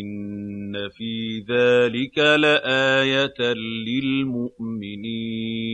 إِنَّ فِي ذَٰلِكَ لَآيَةً لِّلْمُؤْمِنِينَ